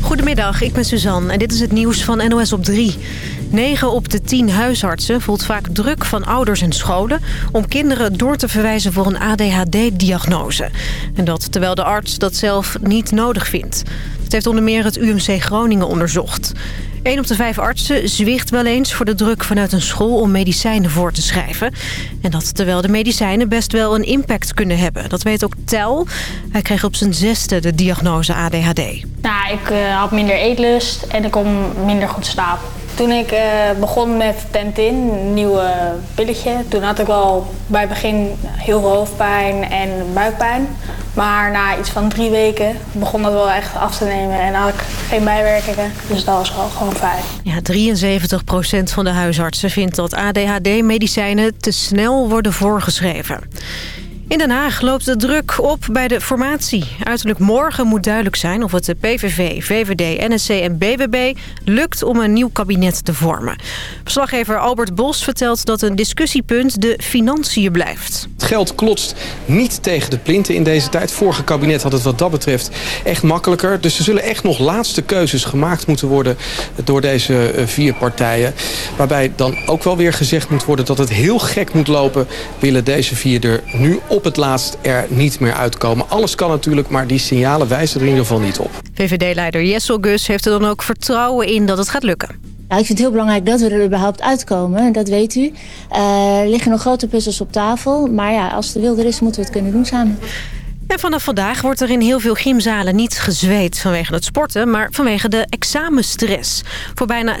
Goedemiddag, ik ben Suzanne en dit is het nieuws van NOS op 3. 9 op de 10 huisartsen voelt vaak druk van ouders en scholen... om kinderen door te verwijzen voor een ADHD-diagnose. En dat terwijl de arts dat zelf niet nodig vindt. Dat heeft onder meer het UMC Groningen onderzocht. 1 op de 5 artsen zwicht wel eens voor de druk vanuit een school om medicijnen voor te schrijven. En dat terwijl de medicijnen best wel een impact kunnen hebben. Dat weet ook Tel. Hij kreeg op zijn zesde de diagnose ADHD. Nou, ik uh, had minder eetlust en ik kon minder goed slapen. Toen ik uh, begon met Tentin, een nieuwe pilletje, toen had ik al bij het begin heel veel hoofdpijn en buikpijn. Maar na iets van drie weken begon dat wel echt af te nemen en had ik geen bijwerkingen. Dus dat was wel gewoon fijn. Ja, 73% van de huisartsen vindt dat ADHD-medicijnen te snel worden voorgeschreven. In Den Haag loopt de druk op bij de formatie. Uiterlijk morgen moet duidelijk zijn of het de PVV, VVD, NSC en BBB lukt om een nieuw kabinet te vormen. Verslaggever Albert Bos vertelt dat een discussiepunt de financiën blijft. Het geld klotst niet tegen de plinten in deze tijd. Vorige kabinet had het wat dat betreft echt makkelijker. Dus er zullen echt nog laatste keuzes gemaakt moeten worden door deze eh, vier partijen. Waarbij dan ook wel weer gezegd moet worden dat het heel gek moet lopen... willen deze vier er nu op op het laatst er niet meer uitkomen. Alles kan natuurlijk, maar die signalen wijzen er in ieder geval niet op. VVD-leider Jessel Gus heeft er dan ook vertrouwen in dat het gaat lukken. Nou, ik vind het heel belangrijk dat we er überhaupt uitkomen. Dat weet u. Uh, er liggen nog grote puzzels op tafel. Maar ja, als de wil er is, moeten we het kunnen doen samen. En vanaf vandaag wordt er in heel veel gymzalen niet gezweet vanwege het sporten, maar vanwege de examenstress. Voor bijna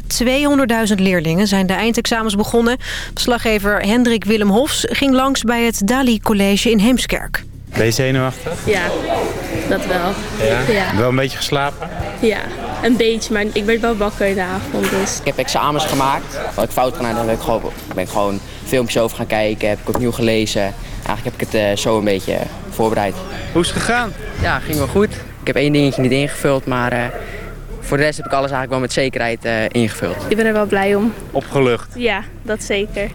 200.000 leerlingen zijn de eindexamens begonnen. Verslaggever Hendrik Willem Hofs ging langs bij het Dali College in Heemskerk. Ben je zenuwachtig? Ja, dat wel. Ja? ja? Wel een beetje geslapen? Ja, een beetje, maar ik werd wel wakker in de avond. Dus. Ik heb examens gemaakt. Wat ik fout gedaan heb, ben ik gewoon, ben ik gewoon filmpjes over gaan kijken. Heb ik opnieuw gelezen. Eigenlijk heb ik het uh, zo een beetje voorbereid. Hoe is het gegaan? Ja, ging wel goed. Ik heb één dingetje niet ingevuld, maar uh, voor de rest heb ik alles eigenlijk wel met zekerheid uh, ingevuld. Ik ben er wel blij om. Opgelucht? Ja, dat zeker.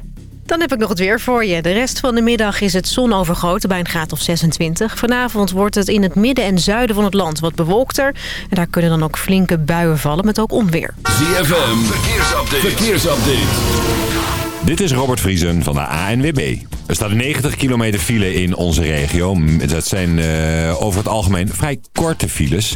Dan heb ik nog het weer voor je. De rest van de middag is het zonovergoten bij een graad of 26. Vanavond wordt het in het midden en zuiden van het land wat bewolkter. En daar kunnen dan ook flinke buien vallen met ook onweer. ZFM, verkeersupdate. verkeersupdate. Dit is Robert Vriesen van de ANWB. Er staat 90 kilometer file in onze regio. Dat zijn uh, over het algemeen vrij korte files.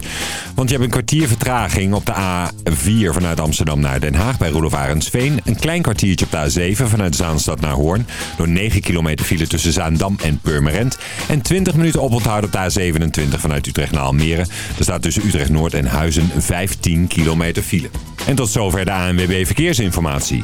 Want je hebt een kwartier vertraging op de A4 vanuit Amsterdam naar Den Haag bij Roelof. Een klein kwartiertje op de A7 vanuit Zaanstad naar Hoorn. Door 9 kilometer file tussen Zaandam en Purmerend. En 20 minuten oponthoud op de A27 vanuit Utrecht naar Almere. Er staat tussen Utrecht Noord en Huizen 15 kilometer file. En tot zover de ANWB Verkeersinformatie.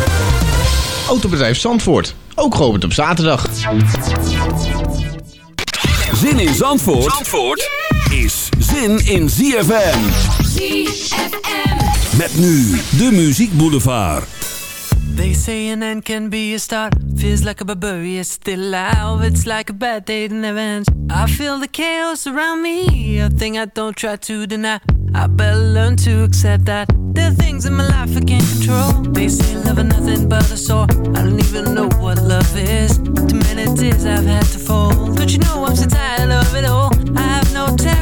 Autobedrijf Zandvoort, ook geopend op zaterdag. Zin in Zandvoort, Zandvoort is zin in ZFM. ZFM. Met nu de Muziek Boulevard. They say an end can be a start. Feels like a barbarian still alive. It's like a bad day that never ends. I feel the chaos around me. A thing I don't try to deny. I better learn to accept that there are things in my life I can't control. They say love is nothing but a sore. I don't even know what love is. Too many tears I've had to fold. Don't you know I'm so tired of it all?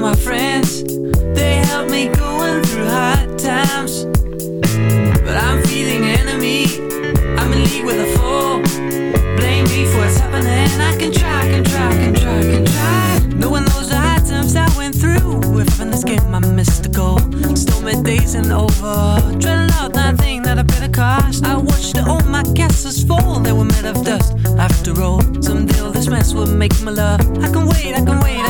my friends. They help me going through hard times. But I'm feeling enemy. I'm in league with a foe. Blame me for what's happening. I can try, can try, can try, can try. Knowing those hard times I went through. If in this game I missed the goal. Stormy days and over. Dreading out thing that I better cost I watched all my castles fall. They were made of dust. After all, someday all this mess will make my love. I can wait, I can wait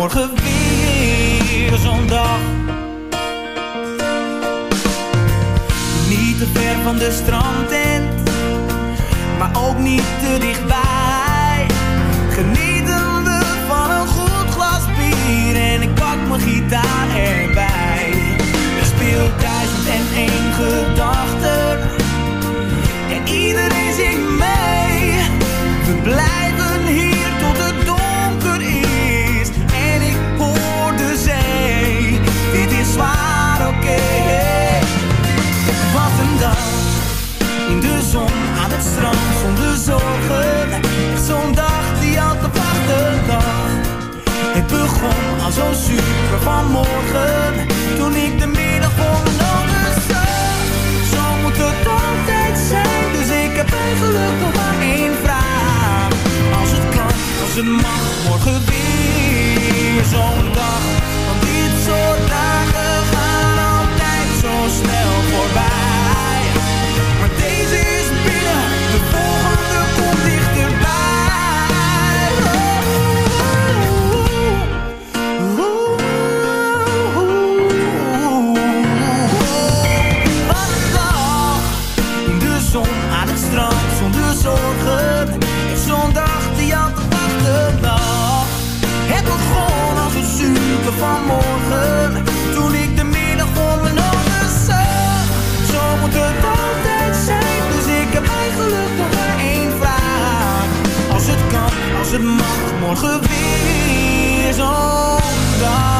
morgen weer zondag. Niet te ver van de strandtent, maar ook niet te dichtbij. Genieten we van een goed glas bier en ik pak mijn gitaar erbij. Er speelt duizend en één gedachten en iedereen zingt mee. We blijven het strand zonder zorgen. Zo'n dag die altijd te wachten Ik Het begon al zo super vanmorgen. Toen ik de middag voor mijn ogen zag. Zo moet het altijd zijn. Dus ik heb eigenlijk nog maar één vraag. Als het kan, als het mag, morgen weer zo'n dag. Want dit soort dagen gaan altijd zo snel voorbij. Maar deze Morgen, Toen ik de middag om mijn ogen zag Zo moet het altijd zijn Dus ik heb eigenlijk nog maar één vraag Als het kan, als het mag Morgen weer zo.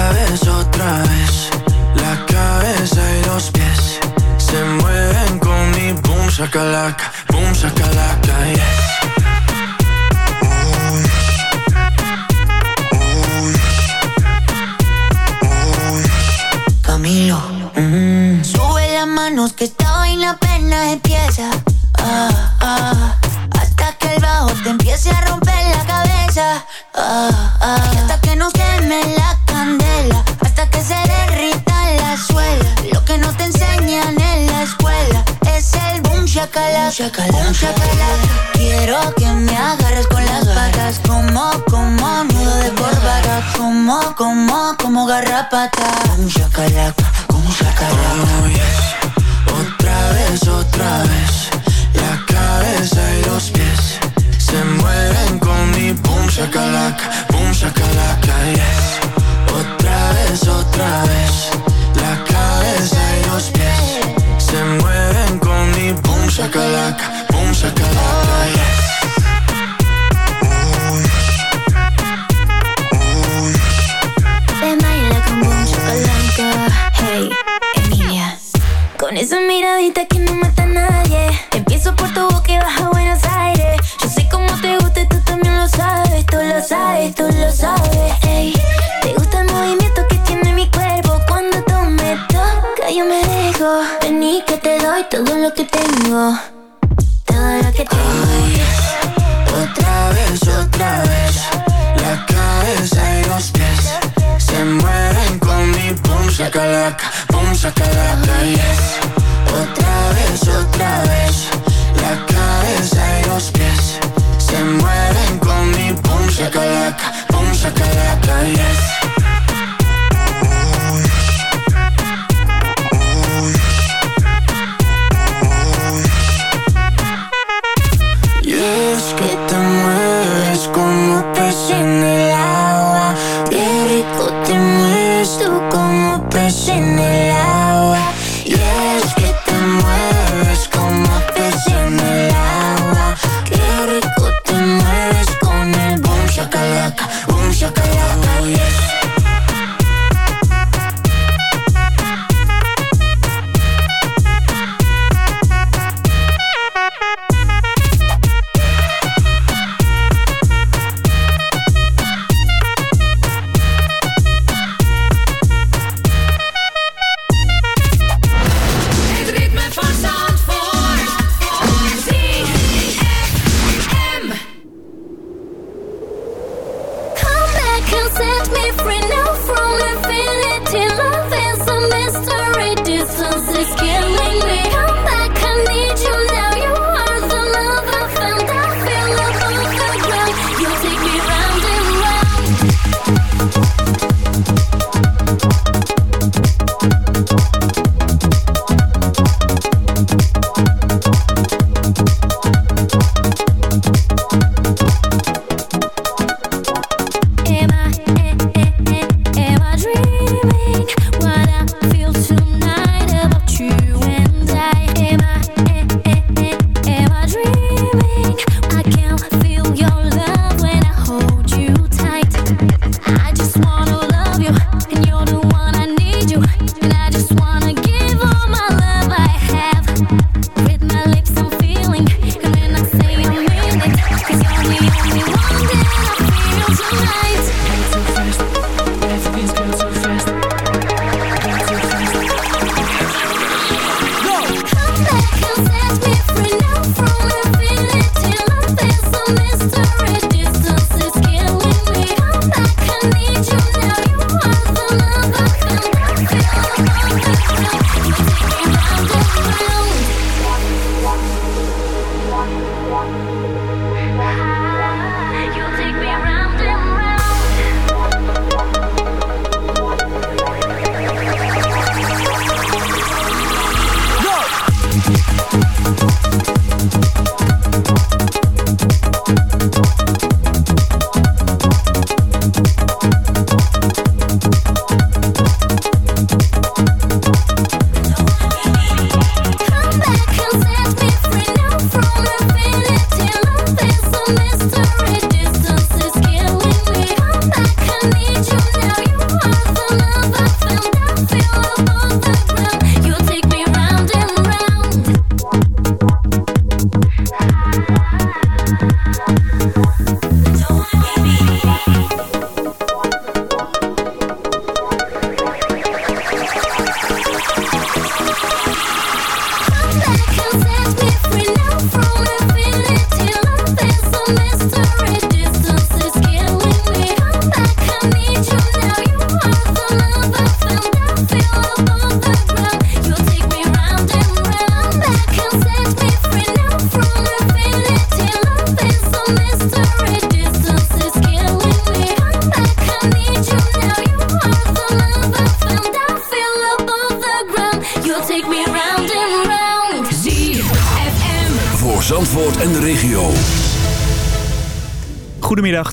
otra vez, otra vez. La cabeza y los pies se mueven con mi boom shakalaka, boom shakalaka, yes. Oh, yes. Oh, oh Camilo, mm-hmm. sube las manos que esta vaina apenas empieza. Ah, ah, hasta que el bajo te empiece a romper la cabeza. Ah, ah, hasta que nos Chacalá, un chacalá, Quiero que me agarres con las patas, como, como nudo de corbata, como, como, como garrapata. Un chacalá, como un chacalón. Oh, yes.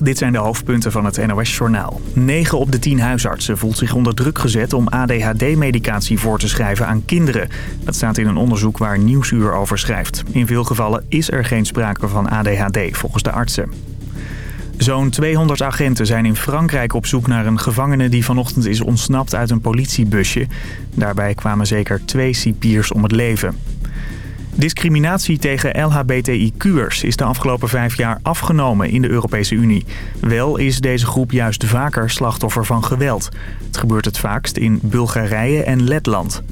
Dit zijn de hoofdpunten van het NOS-journaal. 9 op de 10 huisartsen voelt zich onder druk gezet om ADHD-medicatie voor te schrijven aan kinderen. Dat staat in een onderzoek waar Nieuwsuur over schrijft. In veel gevallen is er geen sprake van ADHD, volgens de artsen. Zo'n 200 agenten zijn in Frankrijk op zoek naar een gevangene die vanochtend is ontsnapt uit een politiebusje. Daarbij kwamen zeker twee cipiers om het leven. Discriminatie tegen LHBTIQ'ers is de afgelopen vijf jaar afgenomen in de Europese Unie. Wel is deze groep juist vaker slachtoffer van geweld. Het gebeurt het vaakst in Bulgarije en Letland.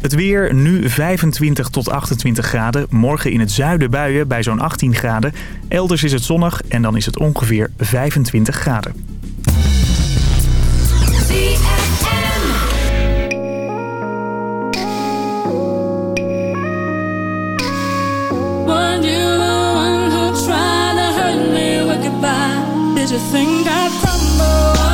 Het weer nu 25 tot 28 graden. Morgen in het zuiden buien bij zo'n 18 graden. Elders is het zonnig en dan is het ongeveer 25 graden. You think I'd crumble?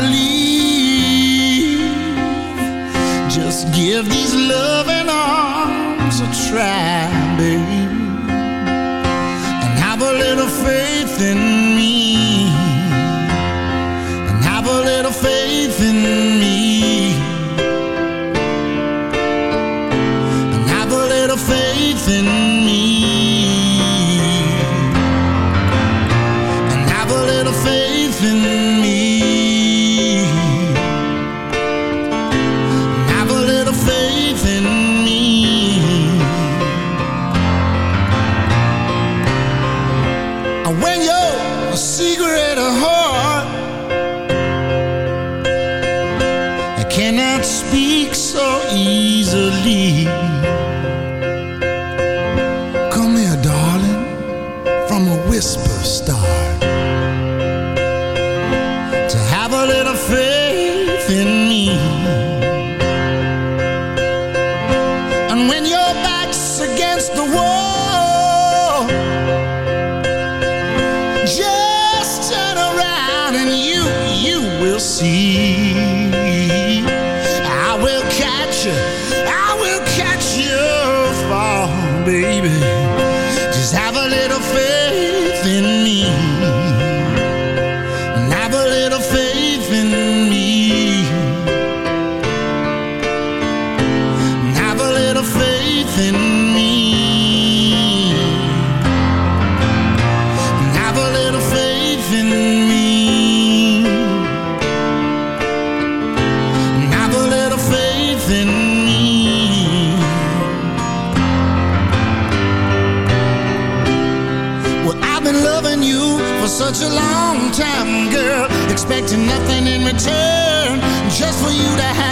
believe. Just give these loving arms a try.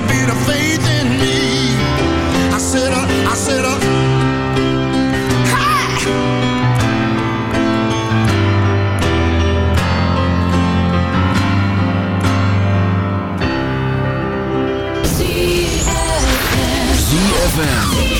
little bit of faith in me. I said, uh, I said, uh! ZFM. ZFM.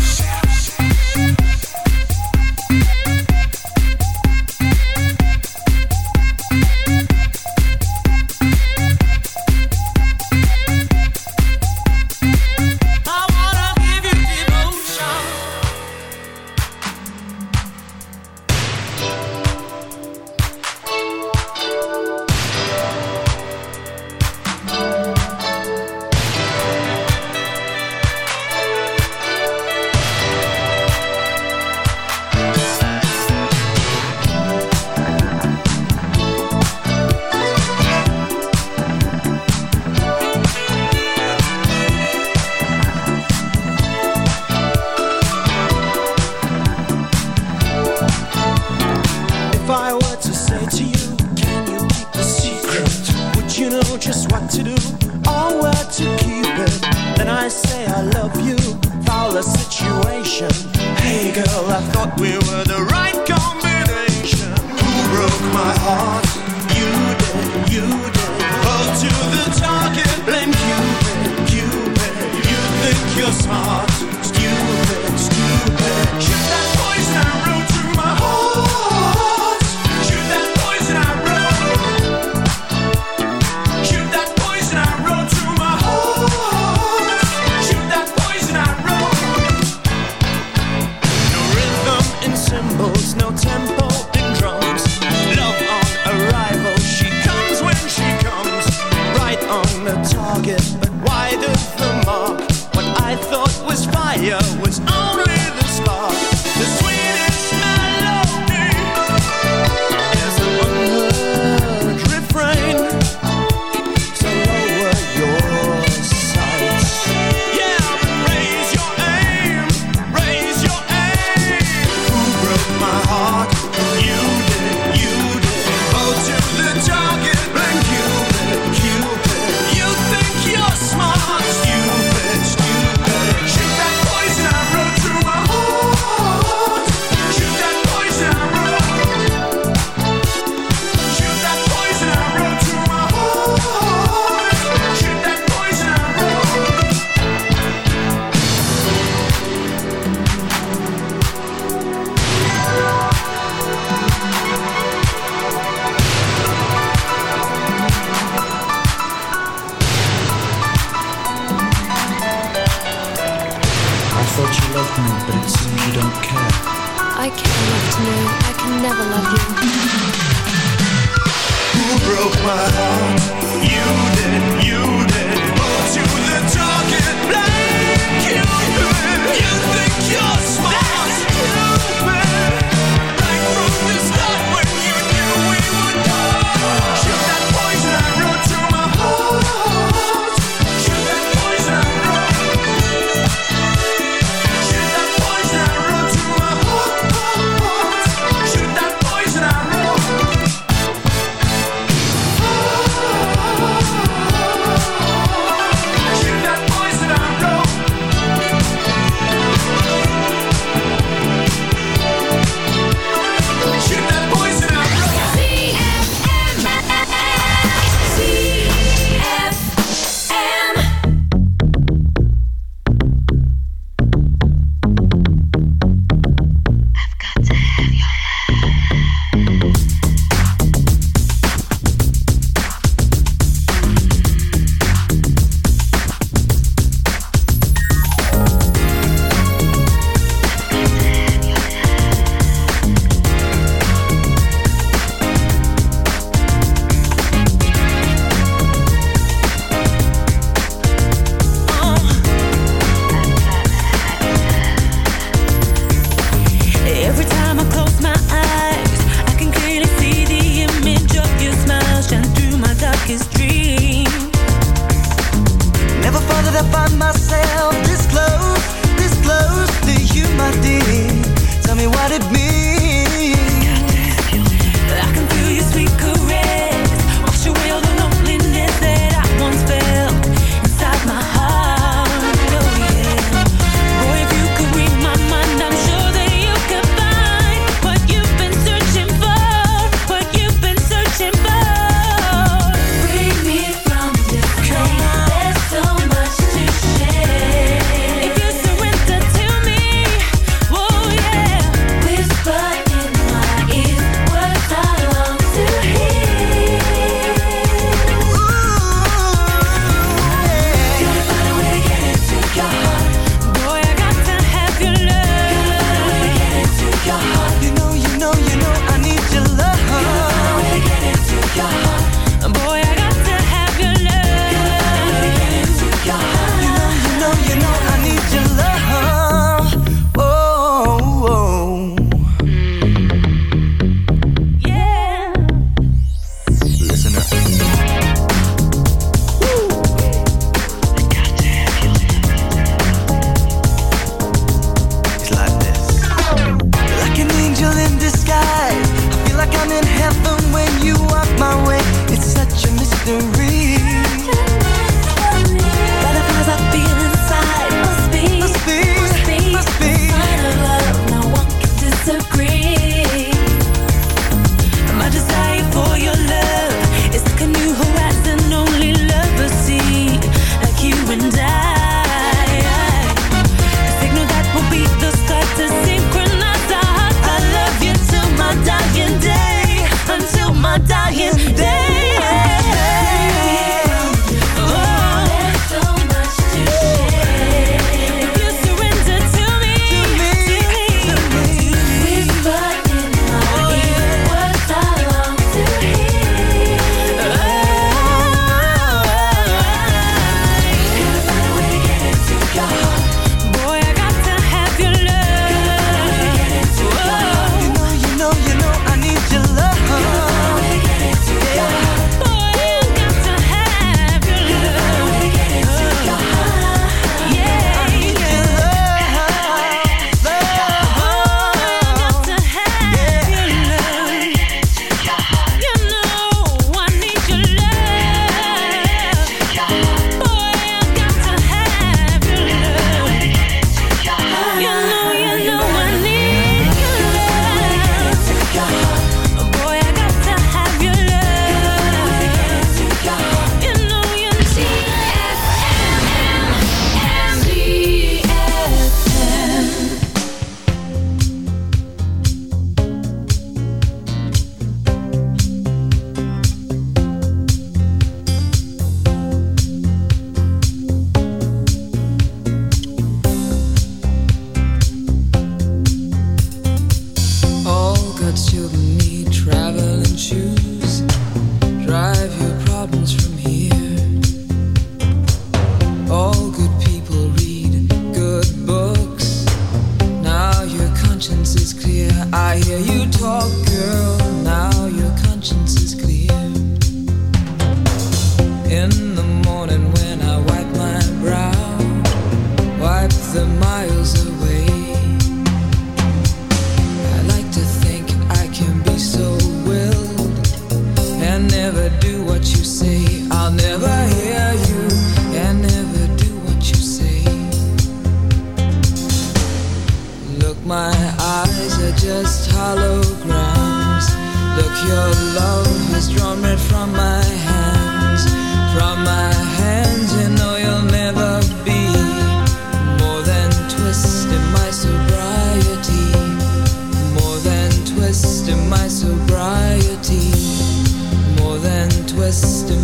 just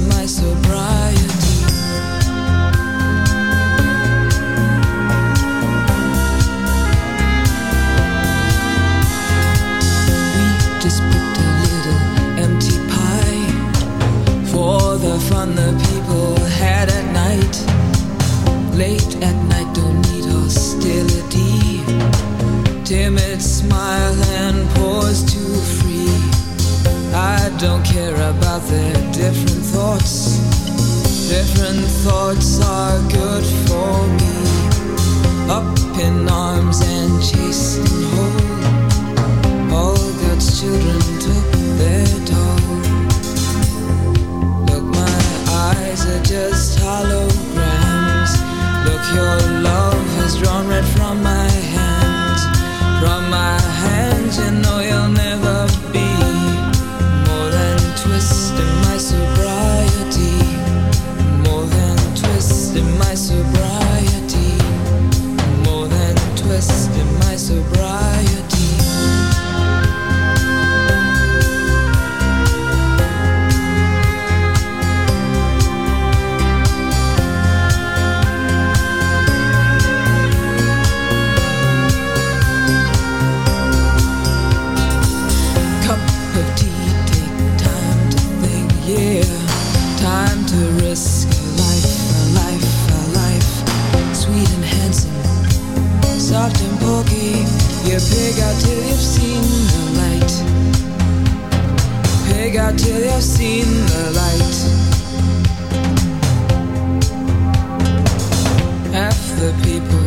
the people.